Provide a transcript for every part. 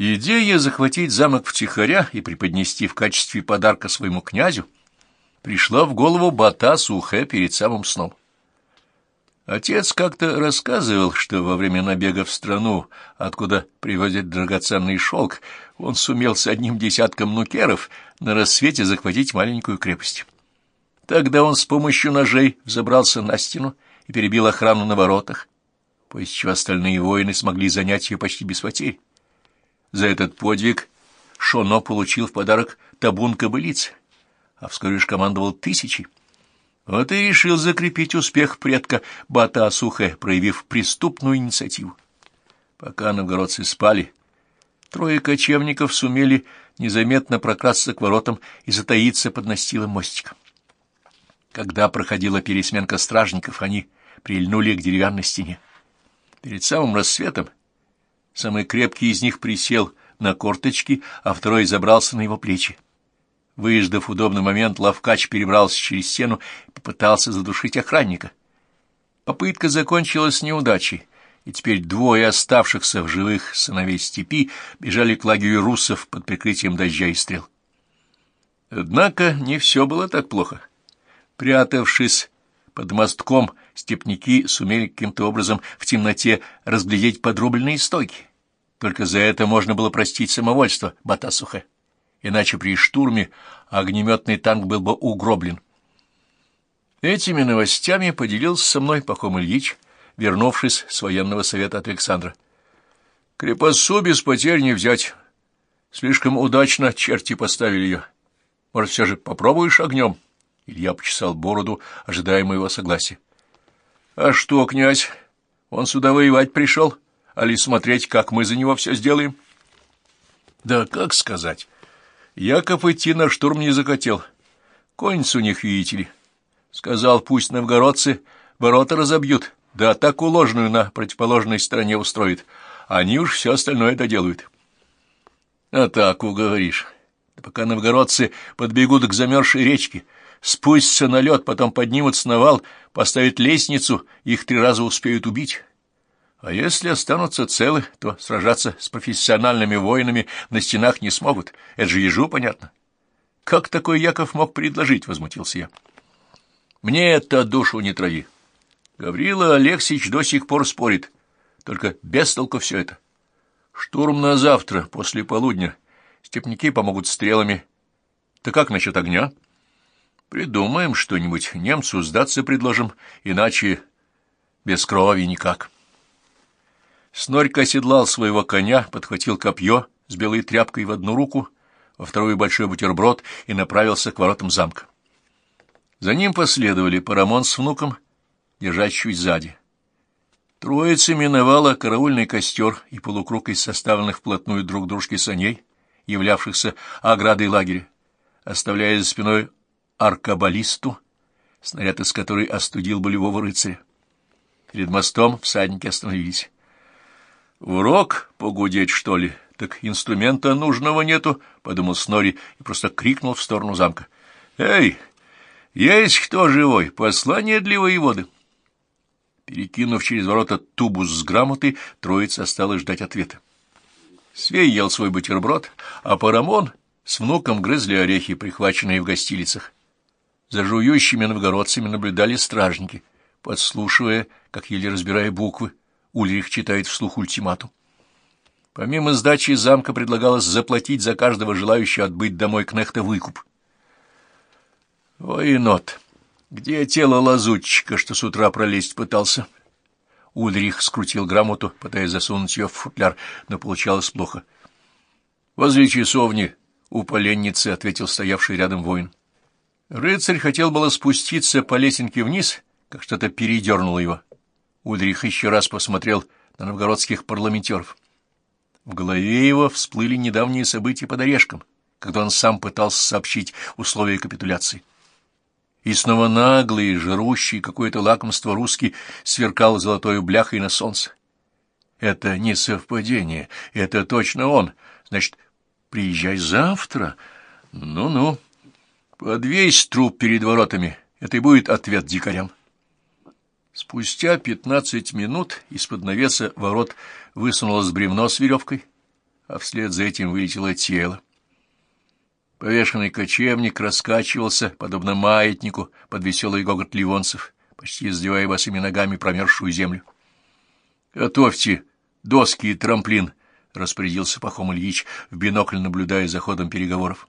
Идея захватить замок втихаря и преподнести в качестве подарка своему князю пришла в голову Батасу Ухе перед самым сном. Отец как-то рассказывал, что во время набега в страну, откуда привозят драгоценный шелк, он сумел с одним десятком нукеров на рассвете захватить маленькую крепость. Тогда он с помощью ножей взобрался на стену и перебил охрану на воротах, после чего остальные воины смогли занять ее почти без потерь. За этот подвиг Шоно получил в подарок табун кобылиц, а вскоре уж командовал тысячей. Вот и решил закрепить успех предка Бата Асухе, проявив преступную инициативу. Пока новгородцы спали, трое кочевников сумели незаметно прокрасться к воротам и затаиться под настилом мостика. Когда проходила пересменка стражников, они прильнули к деревянной стене. Перед самым рассветом самый крепкий из них присел на корточки, а второй забрался на его плечи. Выждав удобный момент, Лавкач перебрался через стену и попытался задушить охранника. Попытка закончилась неудачей, и теперь двое оставшихся в живых сыновей степи бежали к лагерю русов под прикрытием дождя и стрел. Однако не все было так плохо. Прятавшись под мостком, степняки сумели каким-то образом в темноте разглядеть подрубленные стойки. Только за это можно было простить самовольство Батасуха иначе при штурме огнеметный танк был бы угроблен. Этими новостями поделился со мной Пахом Ильич, вернувшись с военного совета от Александра. Крепостцу без потерь не взять. Слишком удачно черти поставили ее. Может, все же попробуешь огнем? Илья почесал бороду, ожидая моего согласия. — А что, князь, он сюда воевать пришел, а ли смотреть, как мы за него все сделаем? — Да как сказать... Яков идти на штурм не захотел. Конец у них, видите ли. Сказал, пусть новгородцы ворота разобьют, да атаку ложную на противоположной стороне устроят. Они уж все остальное доделают. Атаку, говоришь. Да пока новгородцы подбегут к замерзшей речке, спустятся на лед, потом поднимутся на вал, поставят лестницу, их три раза успеют убить. А если останутся целы, то сражаться с профессиональными воинами на стенах не смогут. Это же ежу понятно. Как такой Яков мог предложить, — возмутился я. Мне это душу не трави. Гаврила Алексеевич до сих пор спорит. Только без толку все это. Штурм на завтра, после полудня. Степники помогут стрелами. Да как насчет огня? Придумаем что-нибудь. Немцу сдаться предложим, иначе без крови никак. Снорька оседлал своего коня, подхватил копье с белой тряпкой в одну руку, во вторую большой бутерброд и направился к воротам замка. За ним последовали Парамон с внуком, держать чуть сзади. Троица миновала караульный костер и полукруг из составленных вплотную друг дружки саней, являвшихся оградой лагеря, оставляя за спиной аркабалисту, снаряд из которой остудил болевого рыцаря. Перед мостом всадники остановились. «Урок погудеть, что ли? Так инструмента нужного нету», — подумал Снори и просто крикнул в сторону замка. «Эй, есть кто живой? Послание для воеводы!» Перекинув через ворота тубус с грамотой, троица осталась ждать ответа. Свей ел свой бутерброд, а Парамон с внуком грызли орехи, прихваченные в гостилицах. За жующими новгородцами наблюдали стражники, подслушивая, как еле разбирая буквы, Ульрих читает вслух ультиматум. Помимо сдачи замка предлагалось заплатить за каждого желающего отбыть домой кнехта выкуп. Ой, нот, где тело лазутчика, что с утра пролезть пытался? Ульрих скрутил грамоту, пытаясь засунуть ее в футляр, но получалось плохо. Возле часовни у поленницы, — ответил стоявший рядом воин. Рыцарь хотел было спуститься по лесенке вниз, как что-то передернуло его. Ульрих еще раз посмотрел на новгородских парламентеров. В голове его всплыли недавние события под орешком, когда он сам пытался сообщить условия капитуляции. И снова наглый, жрущий какое-то лакомство русский сверкал золотой бляхой на солнце. Это не совпадение, это точно он. Значит, приезжай завтра. Ну-ну, подвесь труп перед воротами, это и будет ответ дикарям. Спустя пятнадцать минут из-под навеса ворот высунулось бревно с веревкой, а вслед за этим вылетело тело. Повешенный кочевник раскачивался, подобно маятнику, под веселый гогот ливонцев, почти издевая босыми ногами промерзшую землю. — Готовьте доски и трамплин, — распорядился Пахом Ильич, в бинокль наблюдая за ходом переговоров.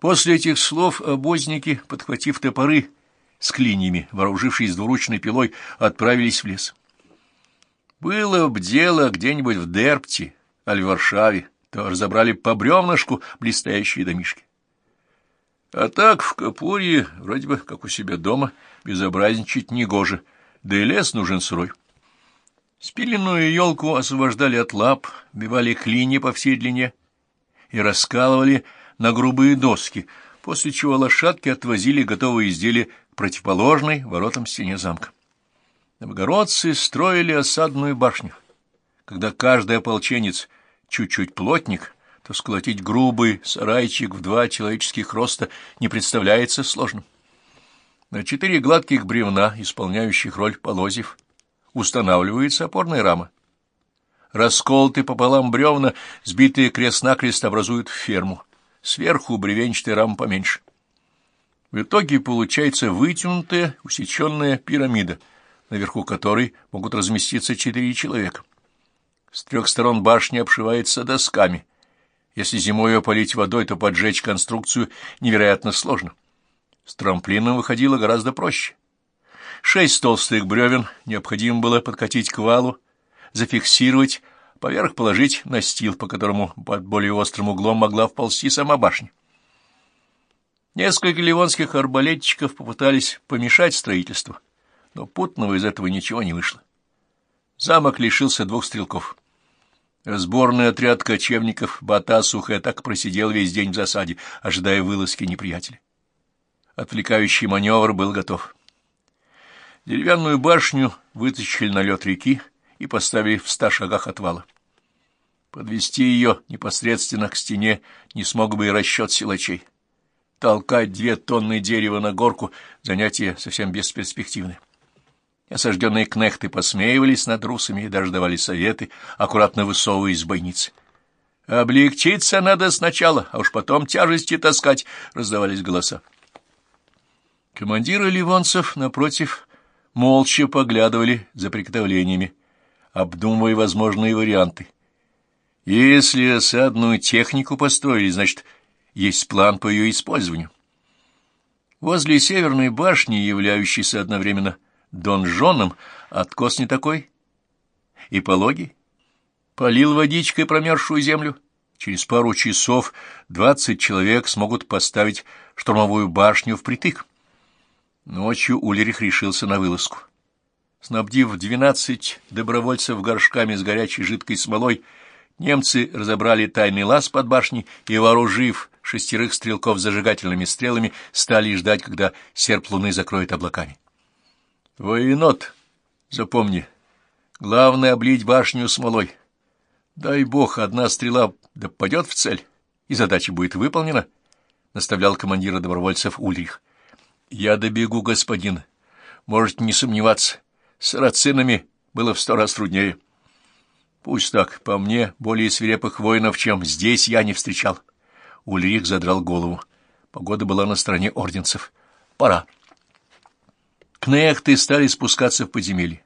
После этих слов обозники, подхватив топоры с клиньями, вооружившись двуручной пилой, отправились в лес. Было б дело где-нибудь в Дерпте, аль в Варшаве, то разобрали по бревнышку блистающие домишки. А так в Капурье, вроде бы, как у себя дома, безобразничать негоже, да и лес нужен сырой. Спиленную елку освобождали от лап, бивали клинья по всей длине и раскалывали на грубые доски, после чего лошадки отвозили готовые изделия противоположной воротам стене замка. Новгородцы строили осадную башню. Когда каждый ополченец чуть-чуть плотник, то сколотить грубый сарайчик в два человеческих роста не представляется сложным. На четыре гладких бревна, исполняющих роль полозьев, устанавливается опорная рама. Расколотые пополам бревна, сбитые крест-накрест, образуют ферму. Сверху бревенчатая рама поменьше. В итоге получается вытянутая, усеченная пирамида, наверху которой могут разместиться четыре человека. С трех сторон башня обшивается досками. Если зимой ее полить водой, то поджечь конструкцию невероятно сложно. С трамплином выходило гораздо проще. Шесть толстых бревен необходимо было подкатить к валу, зафиксировать, поверх положить настил, по которому под более острым углом могла вползти сама башня. Несколько ливонских арбалетчиков попытались помешать строительству, но путного из этого ничего не вышло. Замок лишился двух стрелков. Сборный отряд кочевников Батасуха так просидел весь день в засаде, ожидая вылазки неприятеля. Отвлекающий маневр был готов. Деревянную башню вытащили на лед реки и поставили в ста шагах от вала. Подвести ее непосредственно к стене не смог бы и расчет силачей. Толкать две тонны дерева на горку — занятие совсем бесперспективное. Осажденные кнехты посмеивались над русами и даже давали советы, аккуратно высовываясь из бойницы. «Облегчиться надо сначала, а уж потом тяжести таскать», — раздавались голоса. Командиры ливонцев, напротив, молча поглядывали за приготовлениями, обдумывая возможные варианты. Если осадную технику построили, значит, есть план по ее использованию. Возле северной башни, являющейся одновременно донжоном, откос не такой и пологий. Полил водичкой промерзшую землю. Через пару часов двадцать человек смогут поставить штурмовую башню впритык. Ночью Ульрих решился на вылазку. Снабдив двенадцать добровольцев горшками с горячей жидкой смолой, немцы разобрали тайный лаз под башней и, вооружив шестерых стрелков зажигательными стрелами, стали ждать, когда серп луны закроет облаками. Военот, запомни, главное облить башню смолой. Дай бог, одна стрела да попадет в цель, и задача будет выполнена, — наставлял командира добровольцев Ульрих. — Я добегу, господин. Можете не сомневаться, с сарацинами было в сто раз труднее. Пусть так, по мне, более свирепых воинов, чем здесь, я не встречал. Ульрих задрал голову. Погода была на стороне орденцев. Пора. Кнехты стали спускаться в подземелье.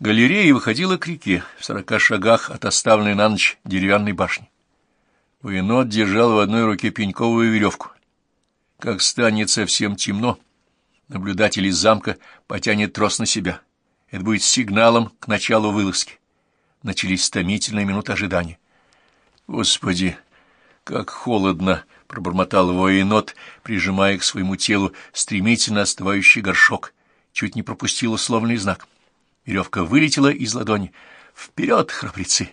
Галерея выходила к реке, в сорока шагах от оставленной на ночь деревянной башни. Военот держал в одной руке пеньковую веревку. Как станет совсем темно, наблюдатель из замка потянет трос на себя. Это будет сигналом к началу вылазки. Начались томительные минуты ожидания. Господи, как холодно! пробормотал военот, прижимая к своему телу стремительно остывающий горшок. Чуть не пропустил условный знак. Веревка вылетела из ладони. «Вперед, храбрецы!»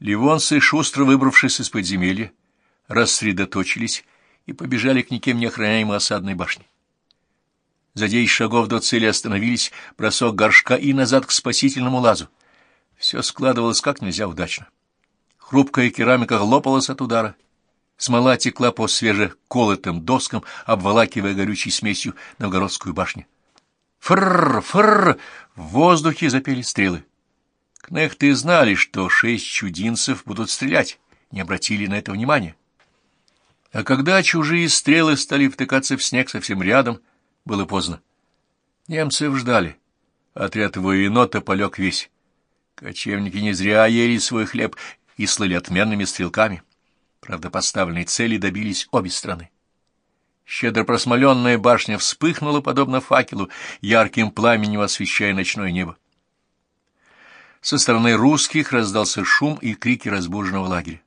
Ливонцы, шустро выбравшись из подземелья, рассредоточились и побежали к никем не охраняемой осадной башне. За десять шагов до цели остановились, бросок горшка и назад к спасительному лазу. Все складывалось как нельзя удачно. Хрупкая керамика лопалась от удара, Смола текла по свежеколотым доскам, обволакивая горючей смесью новгородскую башню. Фрррр, фрррр! В воздухе запели стрелы. Кнехты знали, что шесть чудинцев будут стрелять, не обратили на это внимания. А когда чужие стрелы стали втыкаться в снег совсем рядом, было поздно. Немцев ждали. Отряд военота полег весь. Кочевники не зря ели свой хлеб и слыли отменными стрелками. Правда, поставленной цели добились обе страны. Щедро просмоленная башня вспыхнула, подобно факелу, ярким пламенем освещая ночное небо. Со стороны русских раздался шум и крики разбуженного лагеря.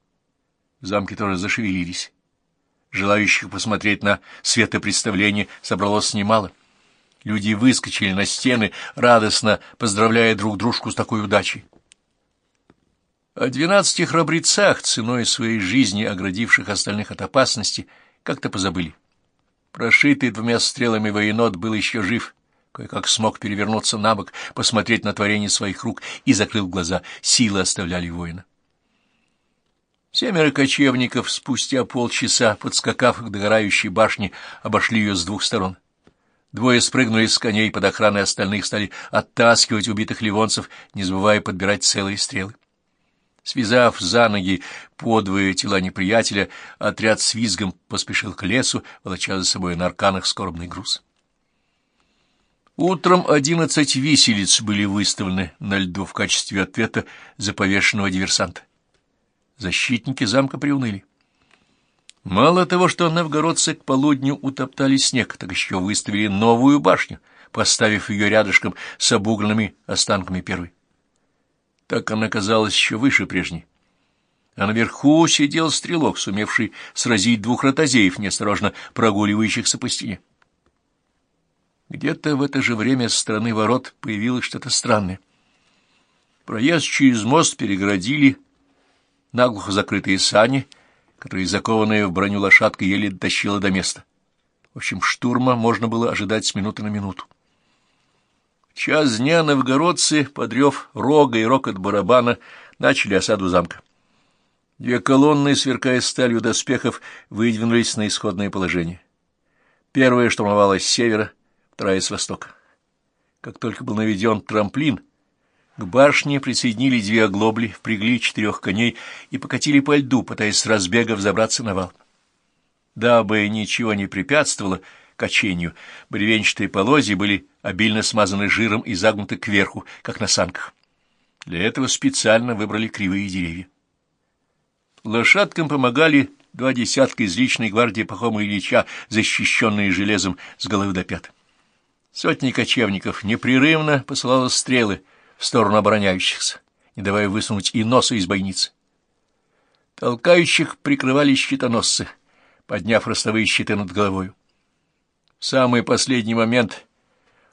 Замки тоже зашевелились. Желающих посмотреть на светопредставление собралось немало. Люди выскочили на стены, радостно поздравляя друг дружку с такой удачей. О двенадцати храбрецах, ценой своей жизни оградивших остальных от опасности, как-то позабыли. Прошитый двумя стрелами военот был еще жив, кое-как смог перевернуться на бок, посмотреть на творение своих рук и закрыл глаза. Силы оставляли воина. Семеро кочевников спустя полчаса, подскакав к догорающей башне, обошли ее с двух сторон. Двое спрыгнули с коней под охраной остальных, стали оттаскивать убитых ливонцев, не забывая подбирать целые стрелы. Связав за ноги подвое тела неприятеля, отряд с визгом поспешил к лесу, волоча за собой на арканах скорбный груз. Утром одиннадцать виселиц были выставлены на льду в качестве ответа за повешенного диверсанта. Защитники замка приуныли. Мало того, что новгородцы к полудню утоптали снег, так еще выставили новую башню, поставив ее рядышком с обугленными останками первой. Так она казалась еще выше прежней. А наверху сидел стрелок, сумевший сразить двух ротозеев, неосторожно прогуливающихся по стене. Где-то в это же время с стороны ворот появилось что-то странное. Проезд через мост перегородили наглухо закрытые сани, которые, закованные в броню лошадка, еле дотащила до места. В общем, штурма можно было ожидать с минуты на минуту час дня новгородцы, подрев рога и рокот барабана, начали осаду замка. Две колонны, сверкая сталью доспехов, выдвинулись на исходное положение. Первая штурмовала с севера, вторая — с востока. Как только был наведен трамплин, к башне присоединили две оглобли, впрягли четырех коней и покатили по льду, пытаясь с разбега взобраться на вал. Дабы ничего не препятствовало, качению. Бревенчатые полозья были обильно смазаны жиром и загнуты кверху, как на санках. Для этого специально выбрали кривые деревья. Лошадкам помогали два десятка из личной гвардии Пахома Ильича, защищенные железом с головы до пят. Сотни кочевников непрерывно посылала стрелы в сторону обороняющихся, не давая высунуть и носа из бойницы. Толкающих прикрывали щитоносцы, подняв ростовые щиты над головой. В самый последний момент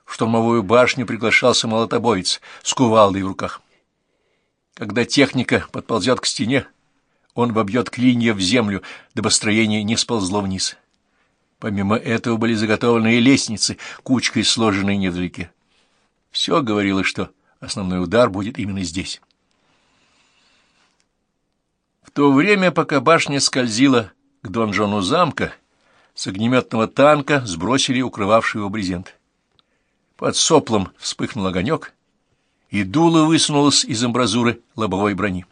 в штурмовую башню приглашался молотобоец с кувалдой в руках. Когда техника подползет к стене, он вобьет клинья в землю, дабы строение не сползло вниз. Помимо этого были заготовлены и лестницы, кучкой сложенные невдалеке. Все говорило, что основной удар будет именно здесь. В то время, пока башня скользила к донжону замка, с огнеметного танка сбросили укрывавший его брезент. Под соплом вспыхнул огонек, и дуло высунулось из амбразуры лобовой брони.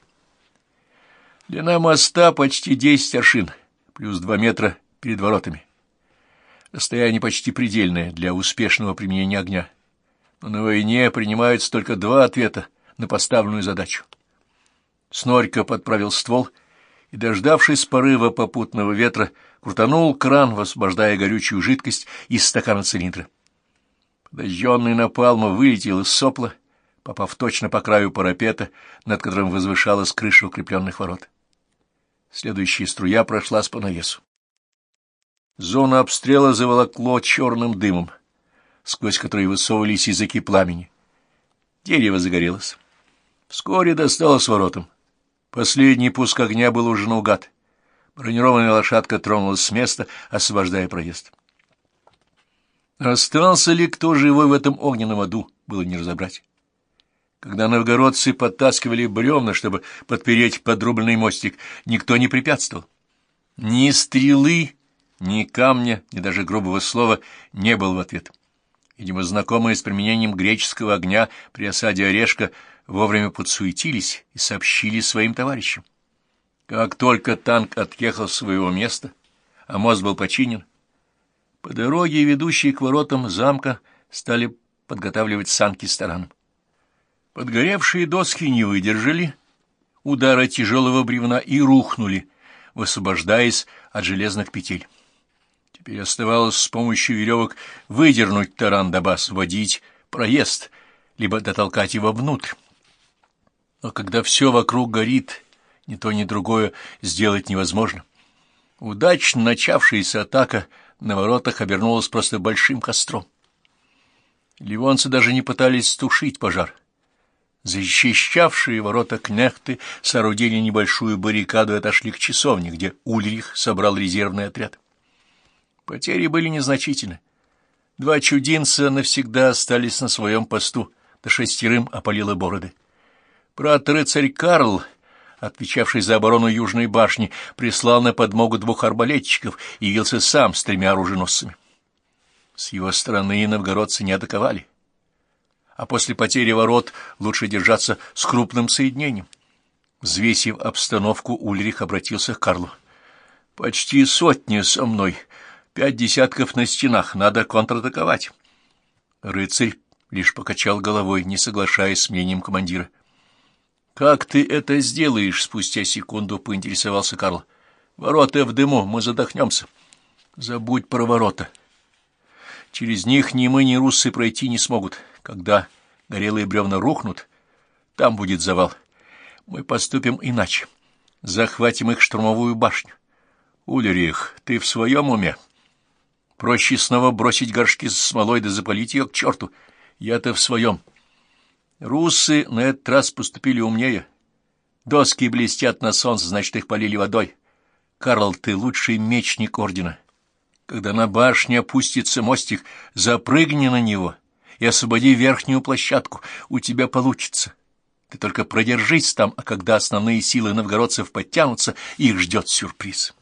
Длина моста почти десять аршин, плюс два метра перед воротами. Расстояние почти предельное для успешного применения огня. Но на войне принимаются только два ответа на поставленную задачу. Снорька подправил ствол и, дождавшись порыва попутного ветра, крутанул кран, высвобождая горючую жидкость из стакана цилиндра. Подожженный напалма вылетел из сопла, попав точно по краю парапета, над которым возвышалась крыша укрепленных ворот. Следующая струя прошлась по навесу. Зона обстрела заволокло черным дымом, сквозь который высовывались языки пламени. Дерево загорелось. Вскоре досталось воротам. Последний пуск огня был уже наугад. Бронированная лошадка тронулась с места, освобождая проезд. Остался ли кто живой в этом огненном аду, было не разобрать. Когда новгородцы подтаскивали бревна, чтобы подпереть подрубленный мостик, никто не препятствовал. Ни стрелы, ни камня, ни даже грубого слова не был в ответ. Видимо, знакомые с применением греческого огня при осаде Орешка, вовремя подсуетились и сообщили своим товарищам. Как только танк отъехал с своего места, а мост был починен, по дороге, ведущей к воротам замка, стали подготавливать санки с. Подгоревшие доски не выдержали удара тяжелого бревна и рухнули, высвобождаясь от железных петель. Теперь оставалось с помощью веревок выдернуть таран, дабы освободить проезд, либо дотолкать его внутрь. Но когда все вокруг горит, ни то, ни другое сделать невозможно. Удачно начавшаяся атака на воротах обернулась просто большим костром. Ливонцы даже не пытались стушить пожар. Защищавшие ворота кнехты соорудили небольшую баррикаду и отошли к часовне, где Ульрих собрал резервный отряд. Потери были незначительны. Два чудинца навсегда остались на своем посту, да шестерым опалило бороды. Брат-рыцарь Карл, отвечавший за оборону Южной башни, прислал на подмогу двух арбалетчиков и явился сам с тремя оруженосцами. С его стороны новгородцы не атаковали, а после потери ворот лучше держаться с крупным соединением. Взвесив обстановку, Ульрих обратился к Карлу. — Почти сотни со мной, пять десятков на стенах, надо контратаковать. Рыцарь лишь покачал головой, не соглашаясь с мнением командира. — Как ты это сделаешь? — спустя секунду поинтересовался Карл. — Ворота в дыму, мы задохнемся. — Забудь про ворота. — Через них ни мы, ни руссы пройти не смогут. Когда горелые бревна рухнут, там будет завал. Мы поступим иначе. Захватим их штурмовую башню. Ульрих, ты в своем уме? Проще снова бросить горшки с смолой да запалить ее к черту. Я-то в своем. Руссы на этот раз поступили умнее. Доски блестят на солнце, значит, их полили водой. Карл, ты лучший мечник ордена. Когда на башне опустится мостик, запрыгни на него и освободи верхнюю площадку. У тебя получится. Ты только продержись там, а когда основные силы новгородцев подтянутся, их ждет сюрприз.